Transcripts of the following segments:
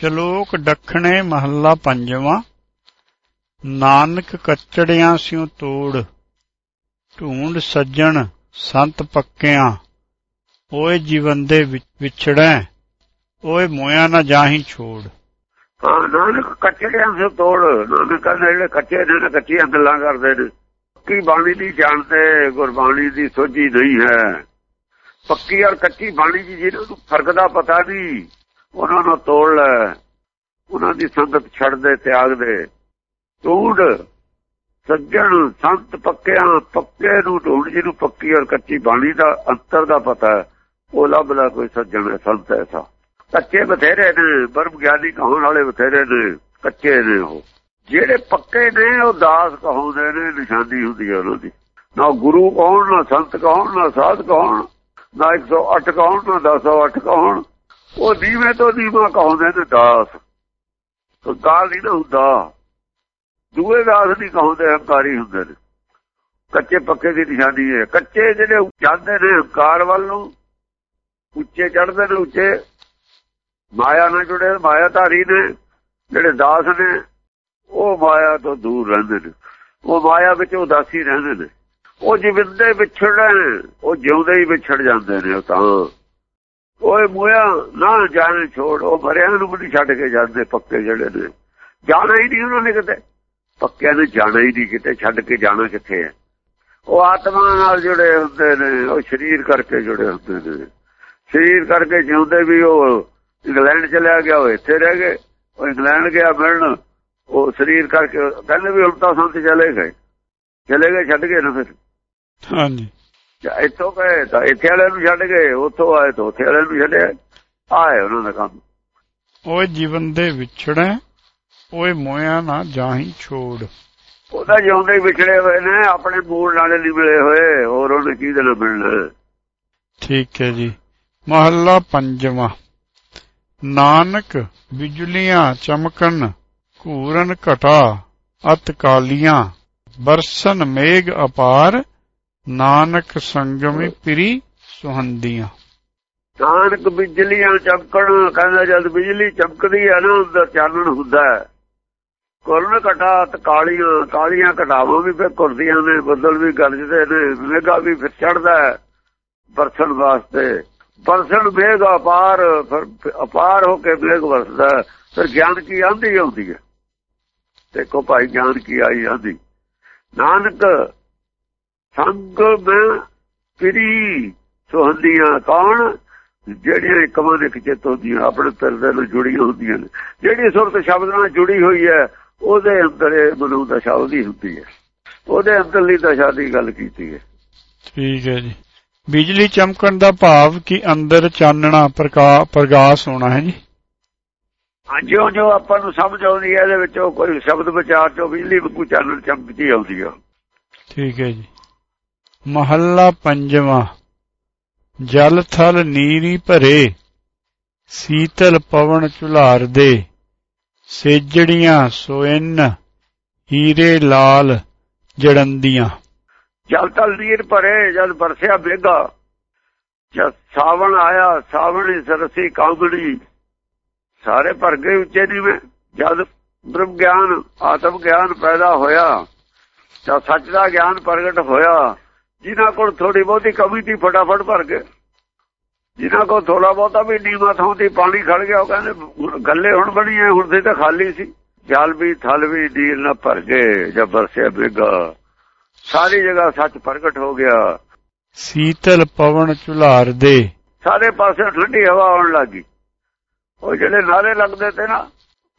ਸ਼ਲੋਕ ਦੱਖਣੇ ਮਹੱਲਾ ਪੰਜਵਾਂ, ਨਾਨਕ ਕੱਚੜਿਆਂ ਸਿਉ ਤੋੜ, ਢੂੰਡ ਸੱਜਣ ਸੰਤ ਪੱਕਿਆਂ, ਓਏ ਜੀਵੰਦੇ ਵਿਛੜੈ, ਓਏ ਮੋਇਆ ਨਾ ਜਾਹੀ ਛੋੜ। ਹਾਂ, ਨਾਨਕ ਕੱਚੜਿਆਂ ਸੇ ਤੋੜ, ਨਾਨਕ ਕਹਿੰਦੇ ਜਿਹੜੇ ਕੱਚੇ ਨੇ ਕੱਚੀਆਂ ਗੱਲਾਂ ਕਰਦੇ ਨੇ। ਪੱਕੀ ਬਾਣੀ ਦੀ ਜਾਣਦੇ ਗੁਰਬਾਣੀ ਦੀ ਸੋਝੀ ਨਹੀਂ ਹੈ। ਪੱਕੀ ਔਰ ਕੱਚੀ ਬਾਣੀ ਦੀ ਜਿਹਨੂੰ ਨੂੰ ਫ਼ਰਕ ਦਾ ਪਤਾ ਨਹੀਂ। ਉਹਨਾਂ ਨੂੰ ਤੋੜ ਲੈ। ਉਹਨਾਂ ਦੀ ਸੰਗਤ ਛੱਡ ਦੇ, ਤਿਆਗ ਦੇ। ਢੂੰਡ ਸੱਜਣ, ਸੰਤ ਪੱਕਿਆਂ, ਪੱਕੇ ਨੂੰ ਢੂੰਡ ਜਿਹਨੂੰ ਪੱਕੀ ਔਰ ਕੱਚੀ ਬਾਣੀ ਦਾ ਅੰਤਰ ਦਾ ਪਤਾ ਉਹ ਲੱਭਦਾ ਕੋਈ ਸੱਜਣ ਸੰਤ ਐਸਾ ਕੱਚੇ ਬਥੇਰੇ ਨੇ ਬਰਮ ਗਿਆਨੀ ਕਹਾਉਣ ਵਾਲੇ ਬਥੇਰੇ ਨੇ, ਕੱਚੇ ਨੇ ਉਹ। ਜਿਹੜੇ ਪੱਕੇ ਨੇ, ਉਹ ਦਾਸ ਕਹਾਉਂਦੇ ਨੇ, ਨਿਸ਼ਾਨੀ ਹੁੰਦੀ ਹੈ ਉਹਨਾਂ ਦੀ। ਨਾ ਗੁਰੂ ਕਹਾਉਣ, ਨਾ ਸੰਤ ਕਹਾਉਣ, ਨਾ ਸਾਧ ਕਹਾਉਣ, ਨਾ 108 ਕਹਾਉਣ, ਨਾ 108 ਕਹਾਉਣ ਉਹ ਦੀਵੇਂ ਤੋਂ ਦੀਵਾ ਕਹਾਉਂਦੇ ਨੇ ਦਾਸ। ਕਾਲ ਨਹੀਂ ਨਾ ਹੁੰਦਾ। ਦੂਏ ਦਾਸ ਨਹੀਂ ਕਹਾਉਂਦੇ, ਹੰਕਾਰੀ ਹੁੰਦੇ ਨੇ। ਕੱਚੇ ਪੱਕੇ ਦੀ ਨਿਸ਼ਾਨੀ ਹੈ ਕੱਚੇ ਜਿਹੜੇ ਜਾਂਦੇ ਨੇ ਹੰਕਾਰ ਵੱਲ ਨੂੰ, ਉੱਚੇ ਚੜਦੇ ਨੇ ਉੱਚੇ। ਮਾਇਆ ਨਾਲ ਜੁੜੇ ਮਾਇਆ ਧਾਰੀ ਨੇ, ਜਿਹੜੇ ਦਾਸ ਨੇ, ਉਹ ਮਾਇਆ ਤੋਂ ਦੂਰ ਰਹਿੰਦੇ ਨੇ। ਉਹ ਮਾਇਆ ਵਿੱਚ ਉਦਾਸੀ ਰਹਿੰਦੇ ਨੇ। ਉਹ ਜਿਵੰਦੇ ਵਿਛੜਨ, ਉਹ ਜਿਉਂਦੇ ਹੀ ਵਿਛੜ ਜਾਂਦੇ ਨੇ ਤਾਂ। ਓਏ ਮੋਇਆ ਨਾ ਜਾਣ ਛੋੜ, ਉਹ ਮਰਿਆਂ ਨੂੰ ਵੀ ਛੱਡ ਕੇ ਜਾਂਦੇ ਪੱਕੇ ਜਿਹੜੇ ਨੇ। ਜਾਣਾ ਹੀ ਨਹੀਂ ਉਹਨਾਂ ਨੇ ਕਿਤੇ। ਪੱਕਿਆਂ ਨੇ ਜਾਣਾ ਹੀ ਨਹੀਂ ਕਿਤੇ, ਛੱਡ ਕੇ ਜਾਣਾ ਕਿੱਥੇ ਹੈ? ਉਹ ਆਤਮਾ ਨਾਲ ਜੁੜੇ ਹੁੰਦੇ ਨੇ, ਉਹ ਸਰੀਰ ਕਰਕੇ ਜੁੜੇ ਹੁੰਦੇ ਨੇ। ਸਰੀਰ ਕਰਕੇ ਜਿਉਂਦੇ ਵੀ ਉਹ ਇੰਗਲੈਂਡ ਚਲਿਆ ਗਿਆ, ਉਹ ਇੱਥੇ ਰਹਿ ਗਏ। ਉਹ ਇੰਗਲੈਂਡ ਗਿਆ ਮਿਲਣ, ਉਹ ਸਰੀਰ ਕਰਕੇ, ਕਹਿੰਦੇ ਵੀ ਉਲਟਾ ਸੰਤ ਚਲੇ ਗਏ। ਚਲੇ ਗਏ, ਛੱਡ ਗਏ ਨਾ ਫਿਰ। ਹਾਂਜੀ। ਇੱਥੋਂ ਗਏ ਤਾਂ ਇੱਥੇ ਵਾਲੇ ਨੂੰ ਛੱਡ ਗਏ ਉੱਥੋਂ ਆਏ ਤਾਂ ਉੱਥੇ ਵਾਲੇ ਨੂੰ ਛੱਡਿਆ। ਆਏ ਉਹਨਾਂ ਦਾ ਕੰਮ। ਓਏ ਜੀਵਨ ਦੇ ਵਿਛੜੈ ਓਏ ਮੋਇਆ ਨਾ ਜਾਹੀ ਛੋੜ। ਉਹਦਾ ਜਿਉਂਦੇ ਹੀ ਵਿਛੜੇ ਹੋਏ ਨੇ ਆਪਣੇ ਮੂਲ ਨਾਲ ਨਹੀਂ ਮਿਲੇ ਹੋਏ ਹੋਰ ਉਹਨੇ ਕੀ ਦੇ ਨਾਲ ਮਿਲਣਾ? ਠੀਕ ਹੈ ਜੀ। ਮਹੱਲਾ ਪੰਜਵਾਂ। ਨਾਨਕ ਬਿਜਲੀਆਂ ਚਮਕਣ ਘੂਰਨ ਘਟਾ ਅਤ ਕਾਲੀਆਂ ਬਰਸਨ ਮੇਘ ਅਪਾਰ ਨਾਨਕ ਸੰਗਮੀ ਪ੍ਰੀ ਸੁਹੰਦੀਆਂ। ਨਾਨਕ ਬਿਜਲੀਆਂ ਚਮਕਣ, ਕਹਿੰਦਾ ਜਦ ਬਿਜਲੀ ਚਮਕਦੀ ਹੈ ਨਾ ਅੰਦਰ ਚਾਨਣ ਹੁੰਦਾ ਹੈ। ਕੁਰਨ ਘਟਾਤ ਕਾਲੀਆਂ ਕਾਲੀਆਂ ਘਟਾਵਾਂ ਵੀ ਫਿਰ ਕੁਰਦੀਆਂ ਨੇ, ਬੱਦਲ ਵੀ ਗਰਜਦੇ ਨੇ, ਮੇਗਾ ਵੀ ਫਿਰ ਚੜਦਾ ਬਰਸਣ ਵਾਸਤੇ। ਬਰਸਣ ਮੇਘ ਅਪਾਰ, ਫਿਰ ਅਪਾਰ ਹੋ ਕੇ ਮੇਘ ਵਰਸਦਾ ਫਿਰ ਗਿਆਨ ਕੀ ਆਂਦੀ ਆਉਂਦੀ ਹੈ? ਦੇਖੋ ਭਾਈ, ਗਿਆਨ ਕੀ ਆਈ ਆਂਦੀ। ਨਾਨਕ ਸੰਗ ਮੈਂ ਫਰੀ ਸੁਹੰਦੀਆਂ ਕੌਣ? ਜਿਹੜੀਆਂ ਇੱਕਮਾਂ ਦੇ ਖਿਚਤ ਹੁੰਦੀਆਂ ਆਪਣੇ ਪਿਰਦੇ ਨਾਲ ਜੁੜੀਆਂ ਹੁੰਦੀਆਂ ਨੇ। ਜਿਹੜੀ ਸੁਰਤ ਸ਼ਬਦ ਨਾਲ ਜੁੜੀ ਹੋਈ ਹੈ ਉਹਦੇ ਅੰਦਰ ਇਹ ਮਨੂ ਦਾ ਸ਼ਬਦ ਹੀ ਹੁੰਦੀ ਹੈ। ਉਹਦੇ ਅੰਦਰਲੀ ਦਸ਼ਾ ਦੀ ਗੱਲ ਕੀਤੀ ਹੈ। ਠੀਕ ਹੈ ਜੀ। ਬਿਜਲੀ ਚਮਕਣ ਦਾ ਭਾਵ ਕਿ ਅੰਦਰ ਚਾਨਣਾ ਪ੍ਰਕਾਸ਼ ਹੋਣਾ ਹੈ ਜੀ। ਜਿਉਂ ਜਿਉਂ ਆਪਾਂ ਨੂੰ ਸਮਝ ਆਉਂਦੀ ਹੈ ਇਹਦੇ ਵਿੱਚੋਂ ਕੋਈ ਸ਼ਬਦ ਵਿਚਾਰ ਚੋਂ ਬਿਜਲੀ ਵਾਂਗੂ ਚਾਨਣ ਚਮਕਦੀ ਆਉਂਦੀ ਹੈ ਠੀਕ ਹੈ ਜੀ। ਮਹੱਲਾ ਪੰਜਵਾਂ। ਜਲ ਥਲ ਨੀਰੀ ਭਰੇ, ਸੀਤਲ ਪਵਨ ਝੁਲਾਰ ਦੇ ਸੇਜੜੀਆਂ ਸੋਇਨ, ਹੀਰੇ ਲਾਲ ਜੜੰਦੀਆਂ। ਜਲ ਥਲ ਨੀਰ ਭਰੇ, ਜਦ ਬਰਸਿਆ ਬੇਗਾ, ਜਦ ਸਾਵਣ ਆਇਆ, ਸਾਵਣੀ ਸਰਸੀ ਕਾਂਗੜੀ। ਸਾਰੇ ਭਰ ਗਏ ਉੱਚੇ ਨੀਵੇਂ, ਜਦ ਬ੍ਰਹਮ ਗਿਆਨ, ਆਤਮ ਗਿਆਨ ਪੈਦਾ ਹੋਇਆ ਤਾਂ ਸੱਚ ਦਾ ਗਿਆਨ ਪ੍ਰਗਟ ਹੋਇਆ ਜਿਨ੍ਹਾਂ ਕੋਲ ਥੋੜੀ ਬਹੁਤੀ ਕਮੀ ਸੀ ਫਟਾਫਟ ਭਰ ਗਏ। ਜਿਨ੍ਹਾਂ ਕੋਲ ਥੋੜਾ ਬਹੁਤਾ ਵੀ ਨੀਵਾ ਥਾਂ ਤੇ ਪਾਣੀ ਖੜ ਗਿਆ ਉਹ ਕਹਿੰਦੇ ਗੱਲੇ ਹੁਣ ਬਣੀਏ ਹੁਣ ਤੇ ਤਾਂ ਖਾਲੀ ਸੀ। ਜਲ ਵੀ ਥਲ ਵੀ ਨੀਰ ਨਾ ਭਰ ਗਏ ਜਦ ਬਰਸਿਆ ਬੇਗਾ। ਸਾਰੀ ਜਗ੍ਹਾ ਸੱਚ ਪ੍ਰਗਟ ਹੋ ਗਿਆ। ਸੀਤਲ ਪਵਨ ਝੁਲਾਰ ਦੇ। ਸਾਰੇ ਪਾਸੇ ਠੰਡੀ ਹਵਾ ਆਉਣ ਲੱਗੀ ਉਹ ਜਿਹੜੇ ਨਾਰੇ ਲੱਗਦੇ ਤੇ ਨਾ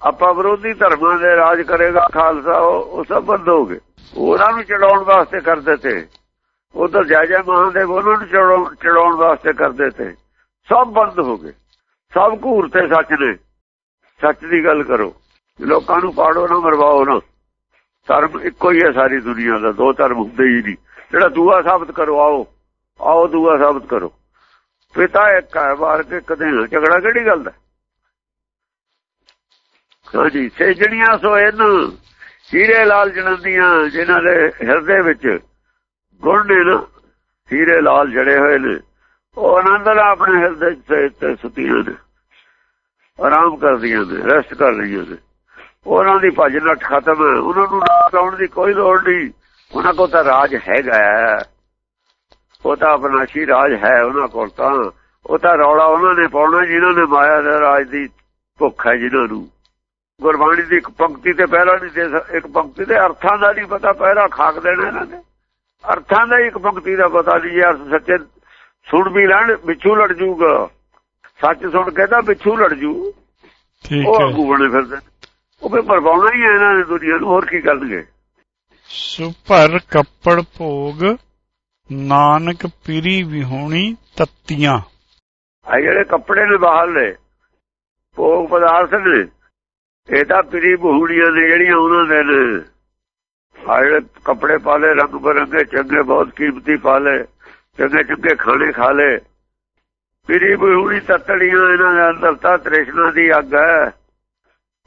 ਆਪਾਂ ਵਿਰੋਧੀ ਧਰਮਾਂ ਦੇ ਰਾਜ ਕਰੇਗਾ ਖਾਲਸਾ ਉਹ ਸਭ ਬੰਦ ਹੋ ਗਏ। ਉਹਨਾਂ ਨੂੰ ਚੜਾਉਣ ਵਾਸਤੇ ਕਰਦੇ ਤੇ। ਉਧਰ ਜੈ ਜੈ ਮਹਾਦੇਵ ਉਹਨਾਂ ਨੂੰ ਚੜਾਉਣ ਵਾਸਤੇ ਕਰਦੇ ਤੇ। ਸਭ ਬੰਦ ਹੋ ਗਏ। ਸਭ ਘੂਰ ਤੇ ਸੱਚ ਨੇ। ਸੱਚ ਦੀ ਗੱਲ ਕਰੋ। ਲੋਕਾਂ ਨੂੰ ਪਾੜੋ ਨਾ, ਮਰਵਾਓ ਨਾ। ਧਰਮ ਇੱਕੋ ਹੀ ਹੈ ਸਾਰੀ ਦੁਨੀਆ ਦਾ। ਦੋ ਧਰਮ ਹੁੰਦੇ ਹੀ ਨਹੀਂ। ਜਿਹੜਾ ਦੂਆ ਸਾਬਤ ਕਰੋ, ਆਓ। ਆਓ ਦੂਆ ਸਾਬਤ ਕਰੋ। ਪਿਤਾ ਇੱਕ ਹੈ ਵਾਰ ਕੇ ਕਦੇ ਝਗੜਾ ਕਿਹੜੀ ਗੱਲ ਦਾ? ਹਾਂਜੀ, ਸੇਜਣੀਆਂ ਸੋ ਇਹਨਾਂ। ਹੀਰੇ ਲਾਲ ਜਣੰਦੀਆਂ ਜਿਨ੍ਹਾਂ ਦੇ ਹਿਰਦੇ ਵਿੱਚ ਗੁਣ ਨੇ ਨਾ, ਹੀਰੇ ਲਾਲ ਜੜੇ ਹੋਏ ਨੇ। ਉਹ ਆਨੰਦ ਆਪਣੇ ਹਿਰਦੇ ਤੇ ਸੁਤੀਆਂ ਨੇ। ਆਰਾਮ ਕਰਦੀਆਂ ਨੇ ਰੈਸਟ ਕਰ ਰਹੀਆਂ ਨੇ। ਉਹਨਾਂ ਦੀ ਭਜ ਨੱਠ ਖਤਮ ਉਹਨਾਂ ਨੂੰ ਲਾਉਣ ਦੀ ਕੋਈ ਲੋੜ ਨਹੀਂ। ਉਹਨਾਂ ਕੋਲ ਤਾਂ ਰਾਜ ਹੈਗਾ ਉਹ ਤਾਂ ਅਬਨਾਸ਼ੀ ਰਾਜ ਹੈ ਉਹਨਾਂ ਕੋਲ ਤਾਂ। ਉਹ ਤਾਂ ਰੌਲਾ ਉਹਨਾਂ ਨੇ ਪਾਉਣਾ ਜਿਨ੍ਹਾਂ ਨੇ ਮਾਇਆ ਦੇ ਰਾਜ ਦੀ ਭੁੱਖ ਹੈ ਜਿਨ੍ਹਾਂ ਨੂੰ। ਗੁਰਬਾਣੀ ਦੀ ਇੱਕ ਪੰਕਤੀ ਤੇ ਪਹਿਰਾ ਨਹੀਂ ਦੇ ਇੱਕ ਪੰਕਤੀ ਦੇ ਅਰਥਾਂ ਦਾ ਨਹੀਂ ਪਤਾ ਪਹਿਰਾ ਖਾਕ ਦੇਣਾ ਇਹਨਾਂ ਨੇ। ਅਰਥਾਂ ਦਾ ਇੱਕ ਪੰਕਤੀ ਦਾ ਪਤਾ ਨਹੀਂ ਯਾਰ ਸੱਚੇ ਸੁਣ ਵੀ ਲੈਣ ਵਿਛੂ ਲੜ ਜੂਗਾ। ਸੱਚ ਸੁਣ ਕੇ ਤਾਂ ਵਿਛੂ ਲੜ ਜੂ। ਠੀਕ ਉਹ ਹੈ। ਆਗੂ ਬਣੇ ਫਿਰਦੇ। ਉਹ ਵੀ ਪਰਵਾਉਣਾ ਹੀ ਹੈ ਇਹਨਾਂ ਨੇ ਦੁਨੀਆ ਨੂੰ ਹੋਰ ਕੀ ਕਰਨਗੇ? ਸੁਭਰ ਕੱਪੜ ਭੋਗ ਨਾਨਕ ਪੀਰੀ ਵਿਹੋਣੀ ਤੱਤੀਆਂ। ਆ ਜਿਹੜੇ ਕੱਪੜੇ ਨੇ ਬਾਹਰਲੇ ਭੋਗ ਪਦਾਰਥ ਨੇ ਇਹ ਤਾਂ ਪਰੀ ਬਹੂੜੀਆਂ ਨੇ ਜਿਹੜੀਆਂ ਉਹਨਾਂ ਦੇ ਨੇ। ਆ ਜਿਹੜੇ ਕੱਪੜੇ ਪਾਲੇ ਰੰਗ ਬਰੰਗੇ ਚੰਗੇ, ਬਹੁਤ ਕੀਮਤੀ ਪਾਲੇ ਚੰਗੇ ਚੰਗੇ ਖਾਣੇ ਖਾ ਲੇ ਪਰੀ ਬਹੂੜੀ ਤਤੜੀਆਂ ਇਹਨਾਂ ਦੇ ਅੰਦਰ, ਤਾਂ ਤ੍ਰਿਸ਼ਨਾ ਦੀ ਅੱਗ ਹੈ।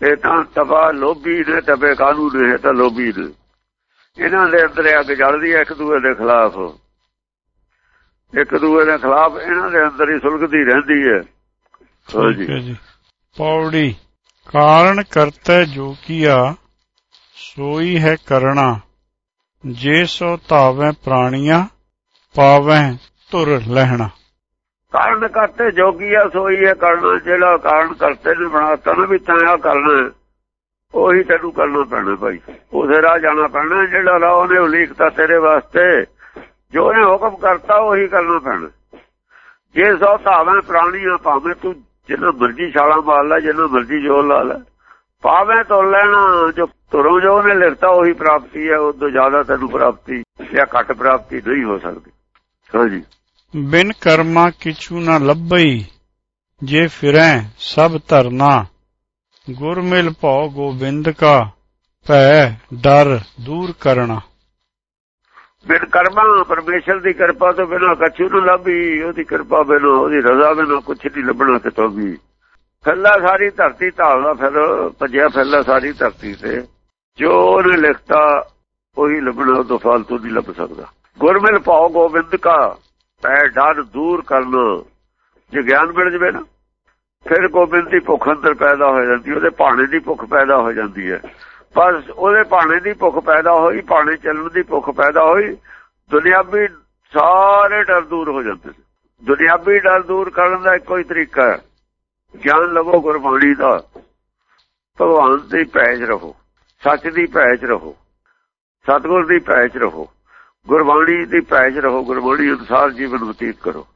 ਇਹ ਤਾਂ ਤਬਾ ਲੋਭੀ ਨੇ ਤਬੇ ਕਾਨੂੰ ਨੇ ਤਾਂ ਲੋਭੀ ਨੇ। ਇਹਨਾਂ ਦੇ ਅੰਦਰ ਅੱਗ ਜਲਦੀ ਹੈ, ਇੱਕ ਦੂਏ ਦੇ ਖਿਲਾਫ। ਇੱਕ ਦੂਏ ਦੇ ਖਿਲਾਫ ਇਹਨਾਂ ਦੇ ਅੰਦਰ ਹੀ ਸੁਲਗਦੀ ਰਹਿੰਦੀ ਹੈ। ਠੀਕ ਪੌੜੀ ਕਾਰਨ ਕਰਤਾ ਜੋ ਕੀਆ ਸੋਈ ਹੈ ਕਰਣਾ। ਜੇ ਸੋ ਧਾਵੈ ਪ੍ਰਾਣੀਆਂ, ਪਾਵੈ ਧੁਰ ਲਹਿਣਾ। ਕਾਰਨ ਕਰਤੇ ਜੋਗੀ ਆ, ਸੋਈ ਹੈ ਕਰਨਾ। ਜਿਹੜਾ ਕਾਰਨ ਕਰਤੇ ਨੇ ਬਣਾਤਾ ਨਾ ਵੀ ਤਾਂ ਆ ਕਰਨਾ ਉਹੀ ਤੈਨੂੰ ਕਰਨਾ ਪੈਣਾ ਭਾਈ। ਉਸੇ ਰਾਹ ਜਾਣਾ ਪੈਣਾ, ਜਿਹੜਾ ਰਾਹ ਉਹਨੇ ਉਲੀਕਤਾ ਤੇਰੇ ਵਾਸਤੇ। ਜੋ ਉਹਨੇ ਹੁਕਮ ਕਰਤਾ, ਉਹੀ ਕਰਨਾ ਪੈਣਾ। ਜੇ ਸੋ ਧਾਵੇਂ ਪ੍ਰਾਣੀਆਂ, ਭਾਵੇਂ ਤੂੰ ਜਿੰਨਾ ਮਰਜ਼ੀ ਛਾਲਾ ਮਾਰ ਲੈ, ਜਿੰਨਾ ਮਰਜ਼ੀ ਜੋਰ ਲਾ ਲੈ। ਪਾਵੇਂ ਤੋਂ ਲੈਣਾ ਜੋ ਤੁਰੋਂ ਜੋ ਉਹਨੇ ਲਿਖਤਾ ਉਹੀ ਪ੍ਰਾਪਤੀ ਹੈ ਉਦੋਂ ਜ਼ਿਆਦਾ ਤੈਨੂੰ ਪ੍ਰਾਪਤੀ ਜਾਂ ਘੱਟ ਪ੍ਰਾਪਤੀ ਨਹੀਂ ਹੋ ਸਕਦੀ। ਹਾਂਜੀ ਬਿਨ ਕਰਮਾ ਕਿਛੂ ਨਾ ਲੱਭਈ ਜੇ ਫਿਰੈ ਸਭ ਧਰਨਾ। ਗੁਰ ਮਿਲ ਭਉ ਗੋਬਿੰਦ ਕਾ ਭੈ ਡਰ ਦੂਰ ਕਰਨਾ ਬਿਨ ਕਰਮਾਂ ਪਰਮੇਸ਼ਰ ਦੀ ਕਿਰਪਾ ਤੋਂ ਬਿਨਾਂ ਕਛੂ ਨੂੰ ਲੱਭੀ ਉਹਦੀ ਕਿਰਪਾ ਬਿਨਾਂ ਉਹਦੀ ਰਜ਼ਾ ਬਿਨਾਂ ਕੁਛ ਨਹੀਂ ਲੱਭਣਾ ਕਿਤੋਂ ਵੀ। ਫੈਲਾ ਸਾਰੀ ਧਰਤੀ ਢਾਲਦਾ ਫਿਰ ਭੱਜਿਆ ਫੈਲਾ ਸਾਰੀ ਧਰਤੀ ਤੇ। ਜੋ ਉਹਨੇ ਲਿਖਤਾ, ਉਹੀ ਲੱਭਣਾ, ਉਹ ਤੋਂ ਫਾਲਤੂ ਨਹੀਂ ਲੱਭ ਸਕਦਾ। ਗੁਰਮਿਲ ਭਾਉ ਗੋਬਿੰਦ ਕਾ ਪੈ ਡਰ ਦੂਰ ਕਰਨਾ। ਜੇ ਗਿਆਨ ਮਿਲ ਜਵੇ ਨਾ, ਫਿਰ ਗੋਬਿੰਦ ਦੀ ਭੁੱਖ ਅੰਦਰ ਪੈਦਾ ਹੋ ਜਾਂਦੀ ਉਹਦੇ ਭਾਣੇ ਦੀ ਭੁੱਖ ਪੈਦਾ ਹੋ ਜਾਂਦੀ ਹੈ। ਪਰ ਉਹਦੇ ਭਾਣੇ ਦੀ ਭੁੱਖ ਪੈਦਾ ਹੋਈ, ਭਾਣੇ ਚੱਲਣ ਦੀ ਭੁੱਖ ਪੈਦਾ ਹੋਈ, ਦੁਨਿਆਵੀ ਸਾਰੇ ਡਰ ਦੂਰ ਹੋ ਜਾਂਦੇ ਨੇ। ਦੁਨਿਆਵੀ ਡਰ ਦੂਰ ਕਰਨ ਦਾ ਇੱਕੋ ਹੀ ਤਰੀਕਾ ਹੈ। ਗਿਆਨ ਲਵੋ ਗੁਰਬਾਣੀ ਦਾ। ਭਗਵਾਨ ਦੀ ਪੈਜ ਰਹੋ। ਸੱਚ ਦੀ ਪੈਜ ਰਹੋ। ਸਤਗੁਰ ਦੀ ਪੈਜ ਰਹੋ। ਗੁਰਬਾਣੀ ਦੀ ਪੈਜ ਰਹੋ। ਗੁਰਬਾਣੀ ਅਨੁਸਾਰ ਜੀਵਨ ਬਤੀਤ ਕਰੋ।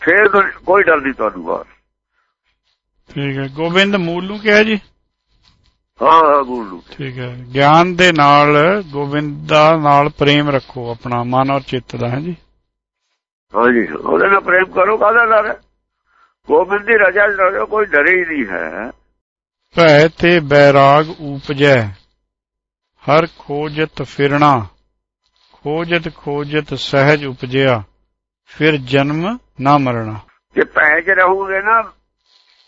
ਫਿਰ ਕੋਈ ਡਰ ਨਹੀਂ ਤੁਹਾਨੂੰ ਬਾਹਰ। ਠੀਕ ਹੈ। ਗੋਬਿੰਦ ਮੂਲ ਨੂੰ ਕਿਹਾ ਜੀ? ਹਾਂ ਹਾਂ ਬੋਲੂ ਠੀਕ ਹੈ। ਗਿਆਨ ਦੇ ਨਾਲ ਗੋਬਿੰਦਾ ਨਾਲ ਪ੍ਰੇਮ ਰੱਖੋ ਆਪਣਾ ਮਨ ਔਰ ਚਿੱਤ ਦਾ ਹੈ ਜੀ? ਹਾਂਜੀ। ਉਹਦੇ ਨਾਲ ਪ੍ਰੇਮ ਕਰੋ ਕਾਹਦਾ ਡਰ ਹੈ? ਗੋਬਿੰਦ ਦੀ ਰਜਾ ਰਹੋ ਕੋਈ ਡਰੇ ਹੀ ਨਹੀਂ ਹੈ। ਭੈ ਤੇ ਬੈਰਾਗ ਊਪਜੈ ਹਰ ਖੋਜਤ ਫਿਰਣਾ ਖੋਜਤ ਖੋਜਤ ਸਹਿਜ ਉਪਜਿਆ ਫਿਰ ਜਨਮ ਨਾ ਮਰਣਾ। ਜੇ ਪੈ ਚ ਰਹੋਗੇ ਨਾ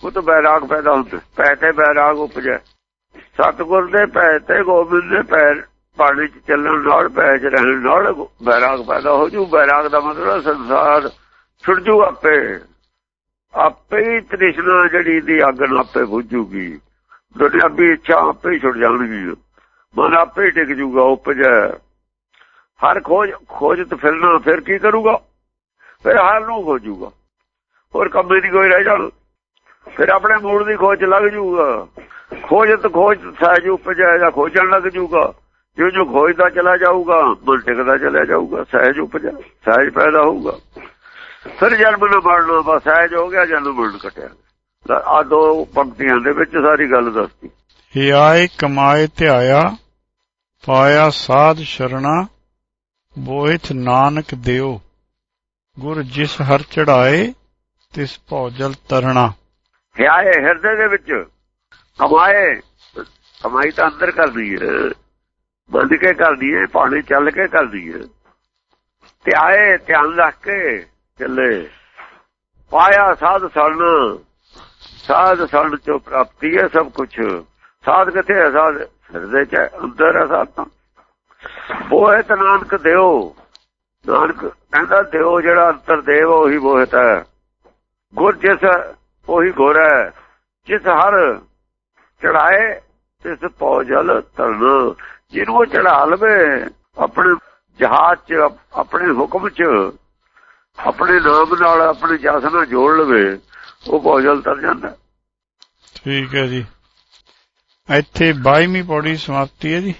ਉਹ ਤਾਂ ਬੈਰਾਗ ਪੈਦਾ ਹੁੰਦਾ। ਪੈ ਤੇ ਬੈਰਾਗ ਉਪਜੈ। ਸਤਗੁਰ ਦੇ ਪੈ ਤੇ ਗੋਬਿੰਦ ਦੇ ਪੈਰ ਪਾਣੀ ਚ ਚੱਲਣ ਨਾਲ ਪੈ ਚ ਰਹਿਣ ਨਾਲ ਬੈਰਾਗ ਪੈਦਾ ਹੋ ਜੂ। ਬੈਰਾਗ ਦਾ ਮਤਲਬ ਸੰਸਾਰ ਛੁੱਟ ਜੂ ਆਪੇ। ਆਪੇ ਹੀ ਤ੍ਰਿਸ਼ਨਾ ਜਿਹੜੀ ਦੀ ਅੱਗ ਨਾਲ ਆਪੇ ਬੁਝੂਗੀ ਦੁਨਿਆਵੀ ਇੱਛਾ ਆਪੇ ਹੀ ਛੁੱਟ ਜਾਣਗੀ। ਮਨ ਆਪੇ ਹੀ ਟਿਕ ਜੂਗਾ, ਉਪਜੈ ਹਰ ਖੋਜ ਖੋਜਤ ਫਿਰਨਾ ਫਿਰ ਕੀ ਕਰੂਗਾ? ਫਿਰ ਹਰ ਨੂੰ ਖੋਜੂਗਾ ਹੋਰ ਕੰਮੇ ਦੀ ਕੋਈ ਰਹਿ ਜਾਣ। ਫਿਰ ਆਪਣੇ ਮੂਲ ਦੀ ਖੋਜ ਲੱਗ ਜੂਗਾ। ਖੋਜਤ ਖੋਜ ਸਹਿਜ ਉਪਜੈ ਜਾਂ ਖੋਜਣ ਲੱਗ ਜੂਗਾ। ਜੋ ਜੋ ਖੋਜਦਾ ਚਲਾ ਜਾਊਗਾ, ਮਨ ਟਿਕਦਾ ਚਲਾ ਜਾਊਗਾ, ਸਹਿਜ ਉਪਜੈ, ਸਹਿਜ ਪੈਦਾ ਹੋਊਗਾ। ਫਿਰ ਜਨਮ ਨੂੰ ਮਰਨਾ ਬਸ ਸਹਿਜ ਹੋ ਗਿਆ ਜਨਮ ਮਰਨ ਕਟਿਆ। ਆ ਦੋ ਪੰਕਤੀਆਂ ਦੇ ਵਿੱਚ ਸਾਰੀ ਗੱਲ ਦੱਸਦੀ ਹਿਆਏ ਕਮਾਏ ਧਿਆਇਆ ਪਾਇਆ ਸਾਧ ਸ਼ਰਣਾ ਬੋਹਿਤ ਨਾਨਕ ਦਿਓ। ਗੁਰ ਜਿਸ ਹਰ ਚੜਾਏ ਤਿਸ ਭੌਜਲ ਤਰਣਾ। ਹਿਆਏ ਹਿਰਦੇ ਦੇ ਵਿੱਚ ਕਮਾਏ ਕਮਾਈ ਤਾਂ ਅੰਦਰ ਕਰਦੀ ਹੈ ਬੰਦ ਕੇ ਕਰਦੀ ਹੈ ਪਾਣੀ ਚੱਲ ਕੇ ਕਰਦੀ ਹੈ ਤੇ ਆਏ ਧਿਆਨ ਰੱਖ ਕੇ ਚੱਲੇ। ਪਾਇਆ ਸਾਧ ਸਰਨ। ਸਾਧ ਸਰਨ ਚੋਂ ਪ੍ਰਾਪਤੀ ਹੈ ਸਭ ਕੁਝ ਸਾਧ ਕਿੱਥੇ ਹੈ? ਸਾਧ ਹਿਰਦੇ ਚ ਅੰਦਰ ਹੈ ਸਾਧ ਤਾਂ। ਬੋਹਿਤ ਨਾਨਕ ਦਿਓ। ਨਾਨਕ ਕਹਿੰਦਾ ਦਿਓ ਜਿਹੜਾ ਅੰਤਰ ਦੇਵ, ਉਹੀ ਬੋਹਿਤ ਹੈ। ਗੁਰ ਜਿਸ, ਉਹੀ ਗੁਰ ਹੈ। ਜਿਸ ਹਰ ਚੜਾਏ, ਤਿਸ ਪੌਜਲ ਤਰਨ ਜਿਹਨੂੰ ਚੜਾ ਲਵੇ, ਆਪਣੇ ਜਹਾਜ਼ 'ਚ ਆਪਣੇ ਹੁਕਮ 'ਚ ਆਪਣੇ ਨਾਮ ਨਾਲ ਆਪਣੇ ਜਸ ਨਾਲ ਜੋੜ ਲਵੇ, ਉਹ ਬਹੁਤ ਜਲ ਤਰ ਜਾਂਦਾ। ਠੀਕ ਹੈ ਜੀ। ਇੱਥੇ 22ਵੀਂ ਪੌੜੀ ਸਮਾਪਤੀ ਹੈ ਜੀ।